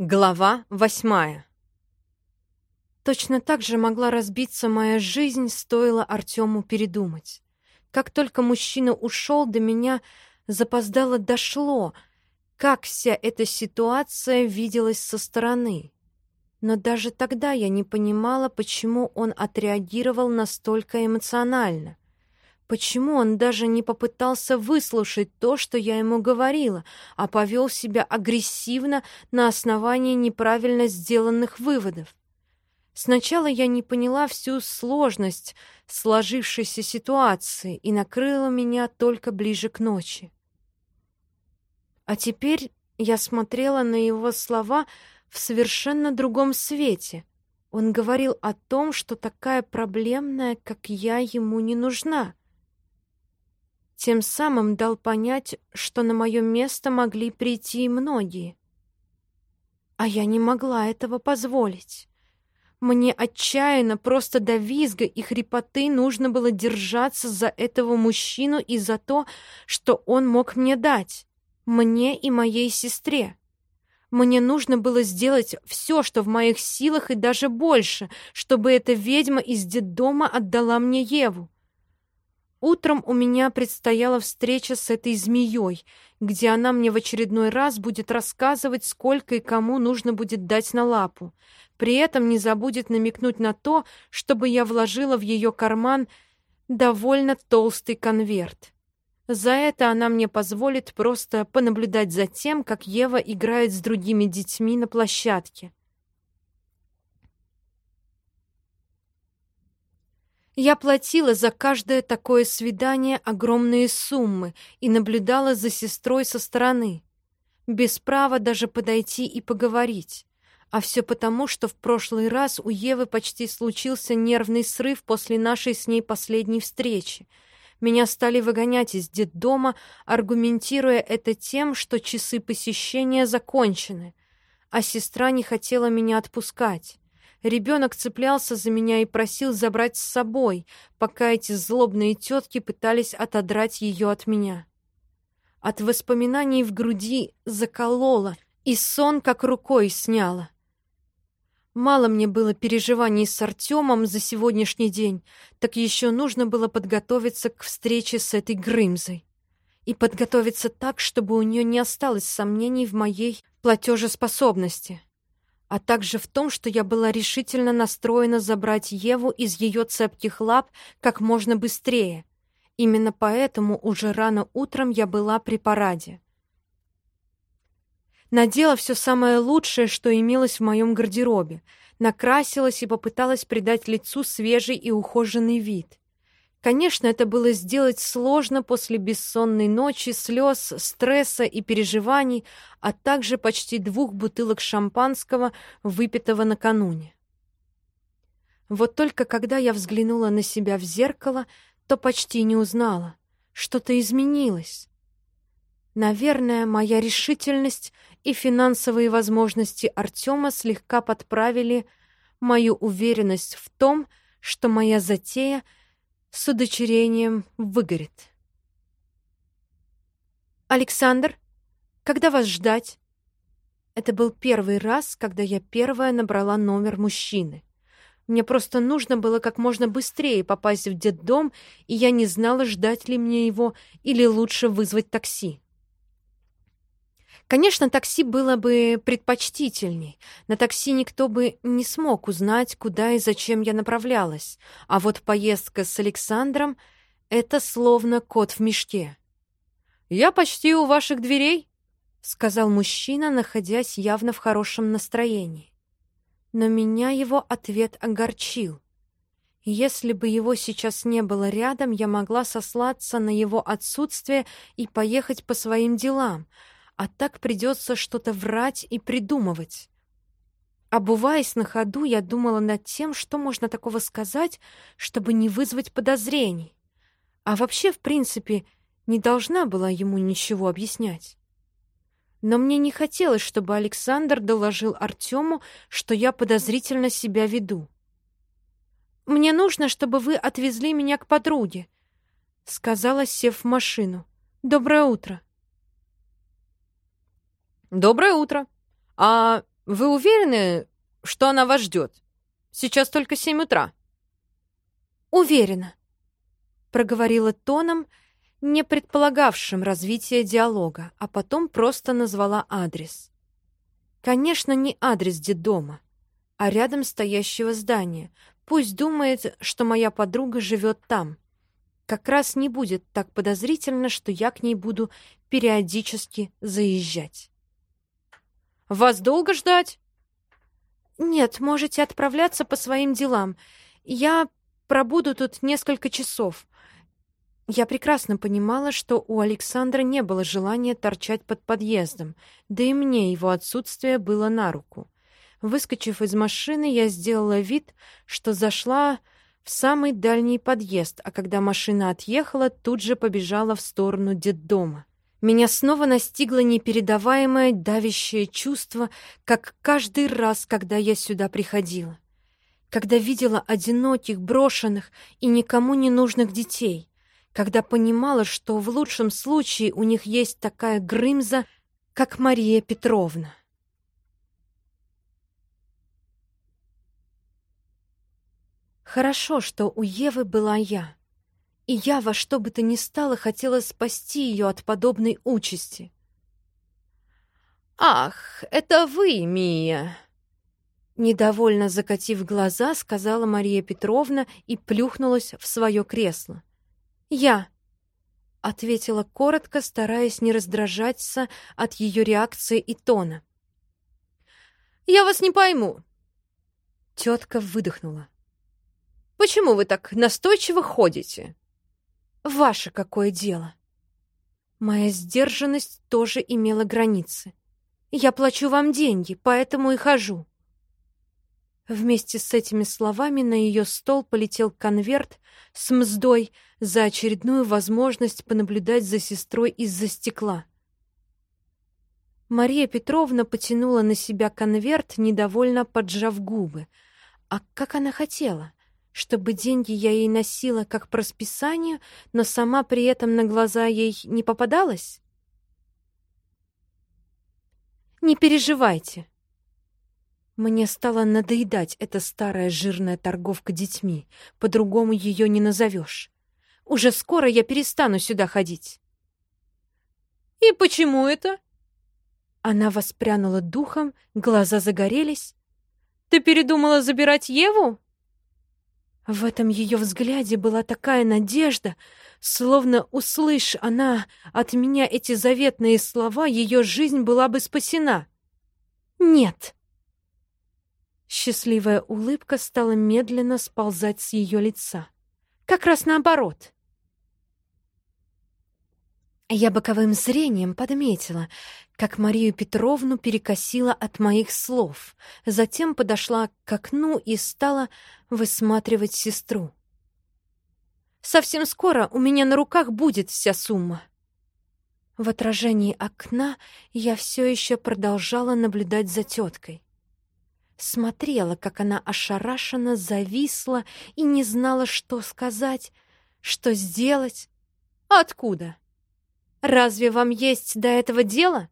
Глава восьмая Точно так же могла разбиться моя жизнь, стоило Артему передумать. Как только мужчина ушел, до меня запоздало дошло, как вся эта ситуация виделась со стороны. Но даже тогда я не понимала, почему он отреагировал настолько эмоционально. Почему он даже не попытался выслушать то, что я ему говорила, а повел себя агрессивно на основании неправильно сделанных выводов? Сначала я не поняла всю сложность сложившейся ситуации и накрыла меня только ближе к ночи. А теперь я смотрела на его слова в совершенно другом свете. Он говорил о том, что такая проблемная, как я, ему не нужна тем самым дал понять, что на мое место могли прийти многие. А я не могла этого позволить. Мне отчаянно, просто до визга и хрипоты нужно было держаться за этого мужчину и за то, что он мог мне дать, мне и моей сестре. Мне нужно было сделать все, что в моих силах и даже больше, чтобы эта ведьма из детдома отдала мне Еву. Утром у меня предстояла встреча с этой змеей, где она мне в очередной раз будет рассказывать, сколько и кому нужно будет дать на лапу. При этом не забудет намекнуть на то, чтобы я вложила в ее карман довольно толстый конверт. За это она мне позволит просто понаблюдать за тем, как Ева играет с другими детьми на площадке. Я платила за каждое такое свидание огромные суммы и наблюдала за сестрой со стороны, без права даже подойти и поговорить. А все потому, что в прошлый раз у Евы почти случился нервный срыв после нашей с ней последней встречи. Меня стали выгонять из детдома, аргументируя это тем, что часы посещения закончены, а сестра не хотела меня отпускать. Ребенок цеплялся за меня и просил забрать с собой, пока эти злобные тетки пытались отодрать ее от меня. От воспоминаний в груди заколола, и сон как рукой сняла. Мало мне было переживаний с Артемом за сегодняшний день, так еще нужно было подготовиться к встрече с этой Грымзой. И подготовиться так, чтобы у нее не осталось сомнений в моей платежеспособности а также в том, что я была решительно настроена забрать Еву из ее цепких лап как можно быстрее. Именно поэтому уже рано утром я была при параде. Надела все самое лучшее, что имелось в моем гардеробе, накрасилась и попыталась придать лицу свежий и ухоженный вид. Конечно, это было сделать сложно после бессонной ночи, слез, стресса и переживаний, а также почти двух бутылок шампанского, выпитого накануне. Вот только когда я взглянула на себя в зеркало, то почти не узнала. Что-то изменилось. Наверное, моя решительность и финансовые возможности Артема слегка подправили мою уверенность в том, что моя затея — с удочерением выгорит. «Александр, когда вас ждать?» Это был первый раз, когда я первая набрала номер мужчины. Мне просто нужно было как можно быстрее попасть в детдом, и я не знала, ждать ли мне его или лучше вызвать такси. Конечно, такси было бы предпочтительней. На такси никто бы не смог узнать, куда и зачем я направлялась. А вот поездка с Александром — это словно кот в мешке. «Я почти у ваших дверей», — сказал мужчина, находясь явно в хорошем настроении. Но меня его ответ огорчил. Если бы его сейчас не было рядом, я могла сослаться на его отсутствие и поехать по своим делам — а так придется что-то врать и придумывать. Обуваясь на ходу, я думала над тем, что можно такого сказать, чтобы не вызвать подозрений. А вообще, в принципе, не должна была ему ничего объяснять. Но мне не хотелось, чтобы Александр доложил Артему, что я подозрительно себя веду. «Мне нужно, чтобы вы отвезли меня к подруге», — сказала, сев в машину. «Доброе утро». «Доброе утро. А вы уверены, что она вас ждет? Сейчас только семь утра». «Уверена», — проговорила тоном, не предполагавшим развития диалога, а потом просто назвала адрес. Конечно, не адрес детдома, а рядом стоящего здания. Пусть думает, что моя подруга живет там. Как раз не будет так подозрительно, что я к ней буду периодически заезжать. «Вас долго ждать?» «Нет, можете отправляться по своим делам. Я пробуду тут несколько часов. Я прекрасно понимала, что у Александра не было желания торчать под подъездом, да и мне его отсутствие было на руку. Выскочив из машины, я сделала вид, что зашла в самый дальний подъезд, а когда машина отъехала, тут же побежала в сторону детдома. Меня снова настигло непередаваемое давящее чувство, как каждый раз, когда я сюда приходила. Когда видела одиноких, брошенных и никому не нужных детей когда понимала, что в лучшем случае у них есть такая Грымза, как Мария Петровна. Хорошо, что у Евы была я, и я во что бы то ни стало хотела спасти ее от подобной участи. «Ах, это вы, Мия!» Недовольно закатив глаза, сказала Мария Петровна и плюхнулась в свое кресло. «Я», — ответила коротко, стараясь не раздражаться от ее реакции и тона. «Я вас не пойму». Тетка выдохнула. «Почему вы так настойчиво ходите?» «Ваше какое дело?» Моя сдержанность тоже имела границы. «Я плачу вам деньги, поэтому и хожу». Вместе с этими словами на ее стол полетел конверт с мздой за очередную возможность понаблюдать за сестрой из-за стекла. Мария Петровна потянула на себя конверт, недовольно поджав губы. А как она хотела? Чтобы деньги я ей носила как по расписанию, но сама при этом на глаза ей не попадалась? «Не переживайте», мне стало надоедать эта старая жирная торговка детьми. По-другому ее не назовешь. Уже скоро я перестану сюда ходить. «И почему это?» Она воспрянула духом, глаза загорелись. «Ты передумала забирать Еву?» В этом ее взгляде была такая надежда, словно, услышь она от меня эти заветные слова, ее жизнь была бы спасена. «Нет!» Счастливая улыбка стала медленно сползать с ее лица. Как раз наоборот. Я боковым зрением подметила, как Марию Петровну перекосила от моих слов, затем подошла к окну и стала высматривать сестру. «Совсем скоро у меня на руках будет вся сумма». В отражении окна я все еще продолжала наблюдать за теткой смотрела, как она ошарашенно зависла и не знала, что сказать, что сделать. «Откуда? Разве вам есть до этого дело?»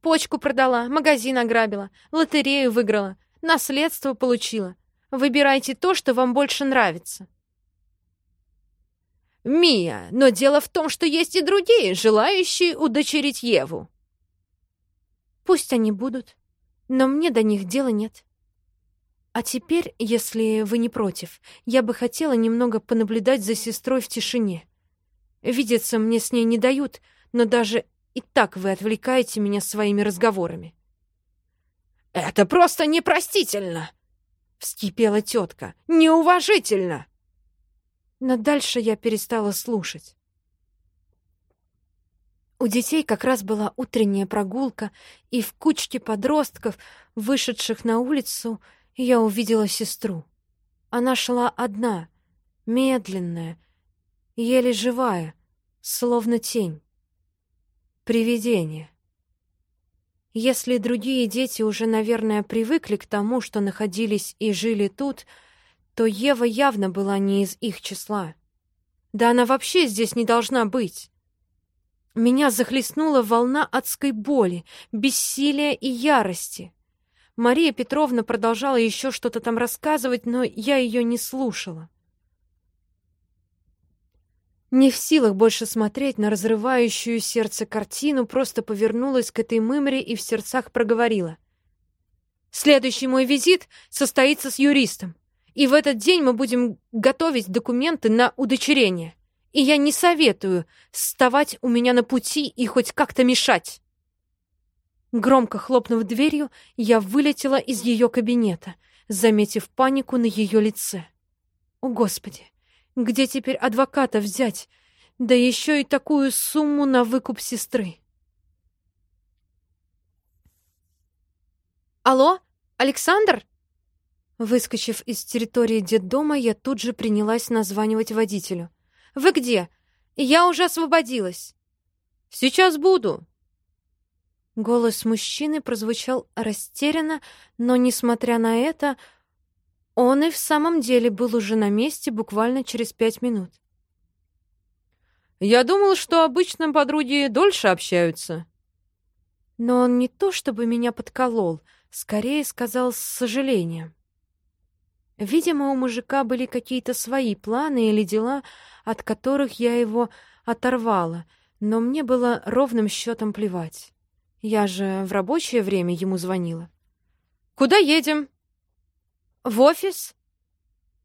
«Почку продала, магазин ограбила, лотерею выиграла, наследство получила. Выбирайте то, что вам больше нравится». «Мия, но дело в том, что есть и другие, желающие удочерить Еву». «Пусть они будут но мне до них дела нет. А теперь, если вы не против, я бы хотела немного понаблюдать за сестрой в тишине. Видеться мне с ней не дают, но даже и так вы отвлекаете меня своими разговорами. «Это просто непростительно!» — вскипела тетка. «Неуважительно!» Но дальше я перестала слушать. У детей как раз была утренняя прогулка, и в кучке подростков, вышедших на улицу, я увидела сестру. Она шла одна, медленная, еле живая, словно тень. Привидение. Если другие дети уже, наверное, привыкли к тому, что находились и жили тут, то Ева явно была не из их числа. Да она вообще здесь не должна быть. Меня захлестнула волна адской боли, бессилия и ярости. Мария Петровна продолжала еще что-то там рассказывать, но я ее не слушала. Не в силах больше смотреть на разрывающую сердце картину, просто повернулась к этой мымре и в сердцах проговорила. «Следующий мой визит состоится с юристом, и в этот день мы будем готовить документы на удочерение и я не советую вставать у меня на пути и хоть как-то мешать. Громко хлопнув дверью, я вылетела из ее кабинета, заметив панику на ее лице. О, Господи, где теперь адвоката взять? Да еще и такую сумму на выкуп сестры. «Алло, Александр?» Выскочив из территории детдома, я тут же принялась названивать водителю. Вы где? Я уже освободилась. Сейчас буду. Голос мужчины прозвучал растерянно, но, несмотря на это, он и в самом деле был уже на месте буквально через пять минут. «Я думал, что обычно подруги дольше общаются». Но он не то чтобы меня подколол, скорее сказал с сожалением. Видимо, у мужика были какие-то свои планы или дела, от которых я его оторвала, но мне было ровным счетом плевать. Я же в рабочее время ему звонила. «Куда едем?» «В офис?»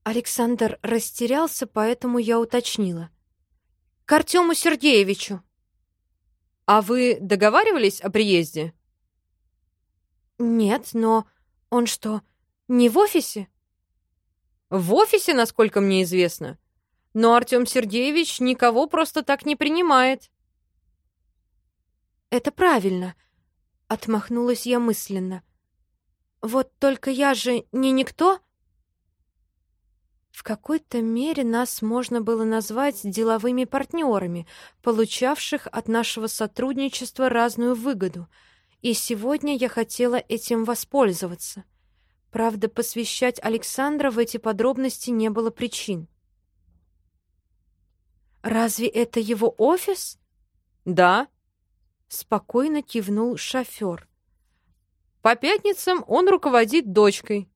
Александр растерялся, поэтому я уточнила. «К Артему Сергеевичу». «А вы договаривались о приезде?» «Нет, но он что, не в офисе?» В офисе, насколько мне известно. Но Артем Сергеевич никого просто так не принимает. Это правильно, отмахнулась я мысленно. Вот только я же не никто. В какой-то мере нас можно было назвать деловыми партнерами, получавших от нашего сотрудничества разную выгоду, и сегодня я хотела этим воспользоваться. Правда, посвящать Александра в эти подробности не было причин. «Разве это его офис?» «Да», — спокойно кивнул шофер. «По пятницам он руководит дочкой».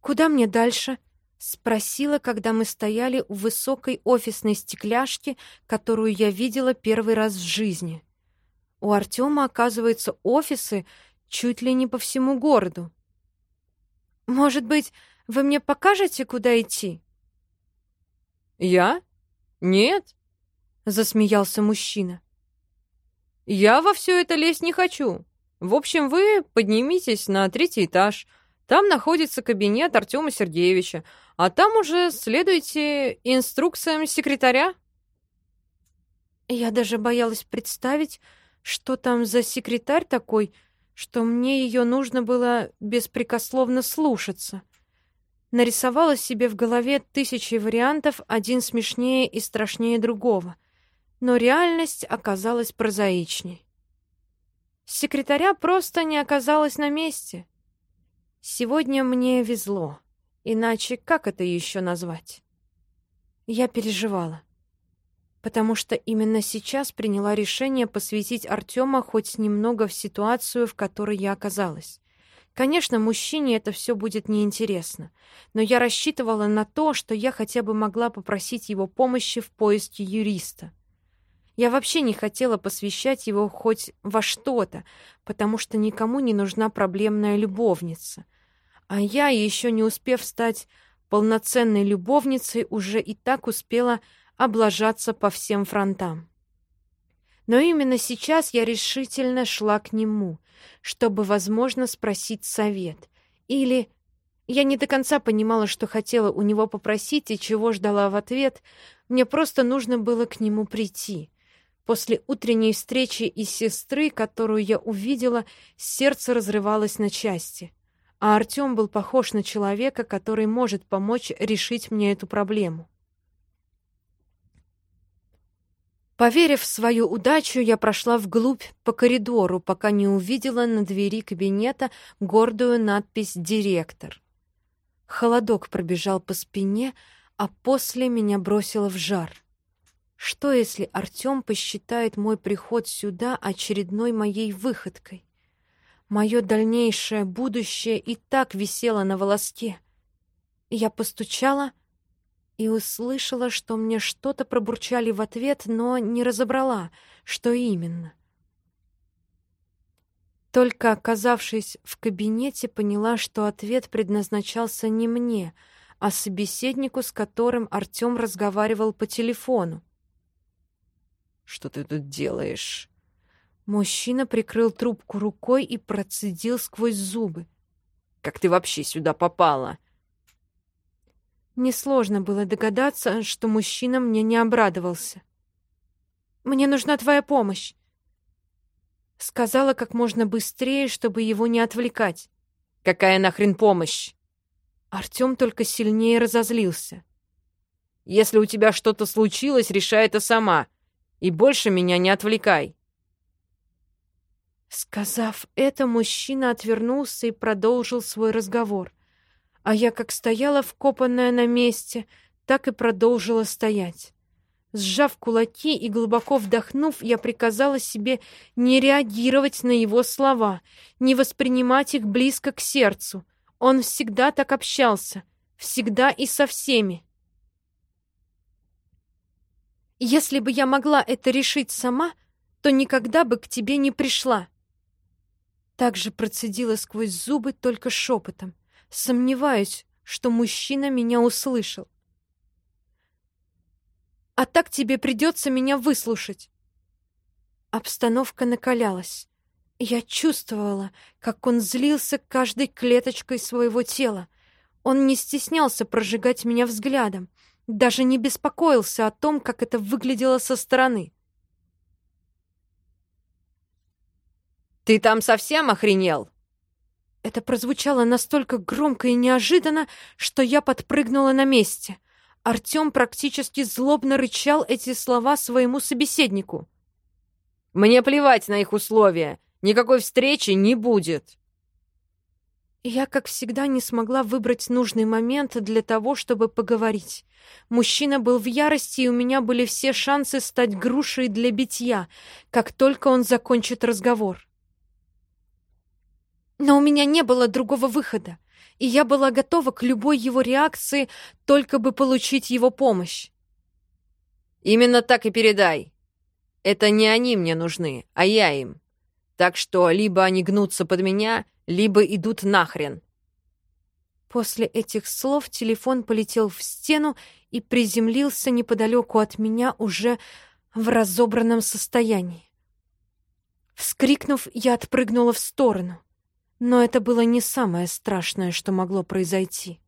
«Куда мне дальше?» — спросила, когда мы стояли у высокой офисной стекляшки, которую я видела первый раз в жизни. У Артема, оказывается, офисы чуть ли не по всему городу. Может быть, вы мне покажете, куда идти? Я? Нет, засмеялся мужчина. Я во все это лезть не хочу. В общем, вы поднимитесь на третий этаж. Там находится кабинет Артема Сергеевича, а там уже следуйте инструкциям секретаря. Я даже боялась представить, что там за секретарь такой, что мне ее нужно было беспрекословно слушаться. Нарисовала себе в голове тысячи вариантов, один смешнее и страшнее другого, но реальность оказалась прозаичней. Секретаря просто не оказалось на месте. Сегодня мне везло, иначе как это еще назвать? Я переживала потому что именно сейчас приняла решение посвятить Артема хоть немного в ситуацию, в которой я оказалась. Конечно, мужчине это все будет неинтересно, но я рассчитывала на то, что я хотя бы могла попросить его помощи в поиске юриста. Я вообще не хотела посвящать его хоть во что-то, потому что никому не нужна проблемная любовница. А я, еще не успев стать полноценной любовницей, уже и так успела облажаться по всем фронтам. Но именно сейчас я решительно шла к нему, чтобы, возможно, спросить совет. Или я не до конца понимала, что хотела у него попросить и чего ждала в ответ. Мне просто нужно было к нему прийти. После утренней встречи и сестры, которую я увидела, сердце разрывалось на части. А Артем был похож на человека, который может помочь решить мне эту проблему. Поверив в свою удачу, я прошла вглубь по коридору, пока не увидела на двери кабинета гордую надпись «Директор». Холодок пробежал по спине, а после меня бросило в жар. Что, если Артем посчитает мой приход сюда очередной моей выходкой? Мое дальнейшее будущее и так висело на волоске. Я постучала и услышала, что мне что-то пробурчали в ответ, но не разобрала, что именно. Только оказавшись в кабинете, поняла, что ответ предназначался не мне, а собеседнику, с которым Артем разговаривал по телефону. Что ты тут делаешь?» Мужчина прикрыл трубку рукой и процедил сквозь зубы. «Как ты вообще сюда попала?» Несложно было догадаться, что мужчина мне не обрадовался. «Мне нужна твоя помощь!» Сказала как можно быстрее, чтобы его не отвлекать. «Какая нахрен помощь?» Артем только сильнее разозлился. «Если у тебя что-то случилось, решай это сама. И больше меня не отвлекай. Сказав это, мужчина отвернулся и продолжил свой разговор. А я как стояла вкопанная на месте, так и продолжила стоять. Сжав кулаки и глубоко вдохнув, я приказала себе не реагировать на его слова, не воспринимать их близко к сердцу. Он всегда так общался, всегда и со всеми. Если бы я могла это решить сама, то никогда бы к тебе не пришла. Также процедила сквозь зубы только шепотом. Сомневаюсь, что мужчина меня услышал. А так тебе придется меня выслушать. Обстановка накалялась. Я чувствовала, как он злился каждой клеточкой своего тела. Он не стеснялся прожигать меня взглядом, даже не беспокоился о том, как это выглядело со стороны. «Ты там совсем охренел?» Это прозвучало настолько громко и неожиданно, что я подпрыгнула на месте. Артем практически злобно рычал эти слова своему собеседнику. «Мне плевать на их условия. Никакой встречи не будет». Я, как всегда, не смогла выбрать нужный момент для того, чтобы поговорить. Мужчина был в ярости, и у меня были все шансы стать грушей для битья, как только он закончит разговор. Но у меня не было другого выхода, и я была готова к любой его реакции, только бы получить его помощь. «Именно так и передай. Это не они мне нужны, а я им. Так что либо они гнутся под меня, либо идут нахрен». После этих слов телефон полетел в стену и приземлился неподалеку от меня уже в разобранном состоянии. Вскрикнув, я отпрыгнула в сторону. Но это было не самое страшное, что могло произойти.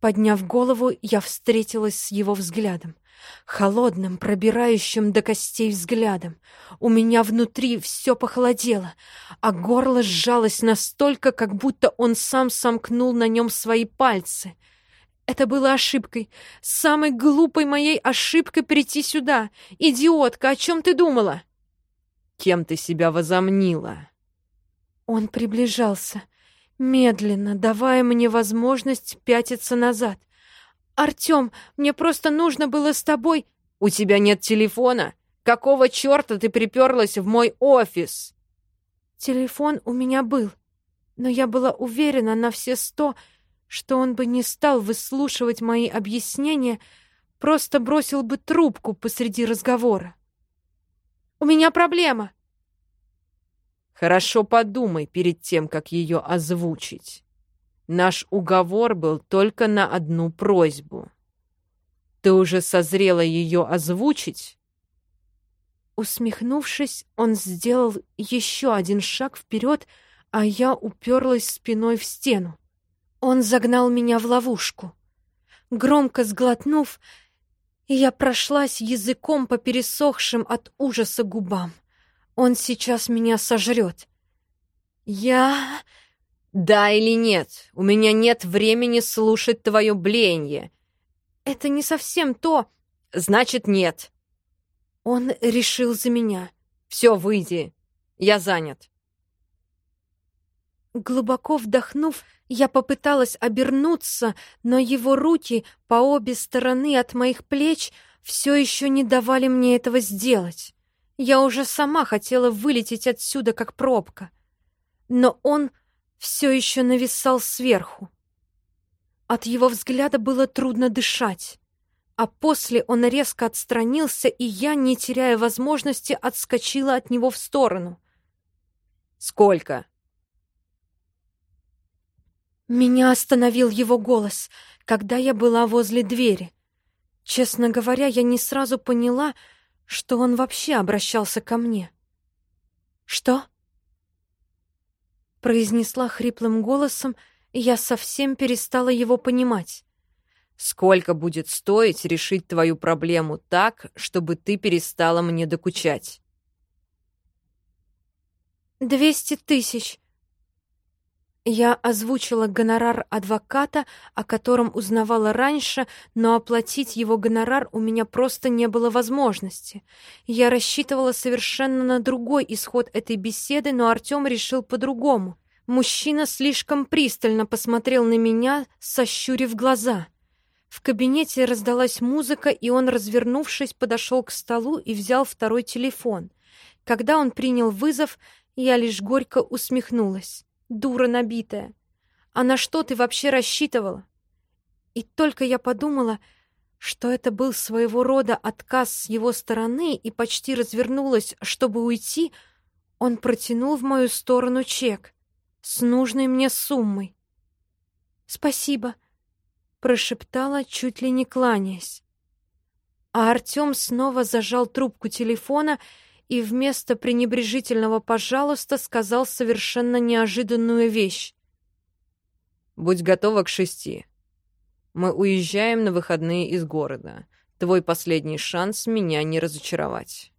Подняв голову, я встретилась с его взглядом холодным, пробирающим до костей взглядом. У меня внутри все похолодело, а горло сжалось настолько, как будто он сам сомкнул на нем свои пальцы. Это было ошибкой, самой глупой моей ошибкой прийти сюда. Идиотка, о чем ты думала? Кем ты себя возомнила? Он приближался, медленно, давая мне возможность пятиться назад. «Артём, мне просто нужно было с тобой...» «У тебя нет телефона? Какого чёрта ты приперлась в мой офис?» Телефон у меня был, но я была уверена на все сто, что он бы не стал выслушивать мои объяснения, просто бросил бы трубку посреди разговора. «У меня проблема!» «Хорошо подумай перед тем, как ее озвучить». Наш уговор был только на одну просьбу. Ты уже созрела ее озвучить? Усмехнувшись, он сделал еще один шаг вперед, а я уперлась спиной в стену. Он загнал меня в ловушку. Громко сглотнув, я прошлась языком по пересохшим от ужаса губам. Он сейчас меня сожрет. Я... «Да или нет? У меня нет времени слушать твое бленье». «Это не совсем то». «Значит, нет». Он решил за меня. «Все, выйди. Я занят». Глубоко вдохнув, я попыталась обернуться, но его руки по обе стороны от моих плеч все еще не давали мне этого сделать. Я уже сама хотела вылететь отсюда, как пробка. Но он все еще нависал сверху. От его взгляда было трудно дышать. А после он резко отстранился, и я, не теряя возможности, отскочила от него в сторону. «Сколько?» Меня остановил его голос, когда я была возле двери. Честно говоря, я не сразу поняла, что он вообще обращался ко мне. «Что?» Произнесла хриплым голосом, и я совсем перестала его понимать. «Сколько будет стоить решить твою проблему так, чтобы ты перестала мне докучать?» «Двести тысяч», я озвучила гонорар адвоката, о котором узнавала раньше, но оплатить его гонорар у меня просто не было возможности. Я рассчитывала совершенно на другой исход этой беседы, но Артем решил по-другому. Мужчина слишком пристально посмотрел на меня, сощурив глаза. В кабинете раздалась музыка, и он, развернувшись, подошел к столу и взял второй телефон. Когда он принял вызов, я лишь горько усмехнулась дура набитая. А на что ты вообще рассчитывала? И только я подумала, что это был своего рода отказ с его стороны и почти развернулась, чтобы уйти, он протянул в мою сторону чек с нужной мне суммой. «Спасибо», — прошептала, чуть ли не кланяясь. А Артем снова зажал трубку телефона и вместо пренебрежительного «пожалуйста» сказал совершенно неожиданную вещь. «Будь готова к шести. Мы уезжаем на выходные из города. Твой последний шанс меня не разочаровать».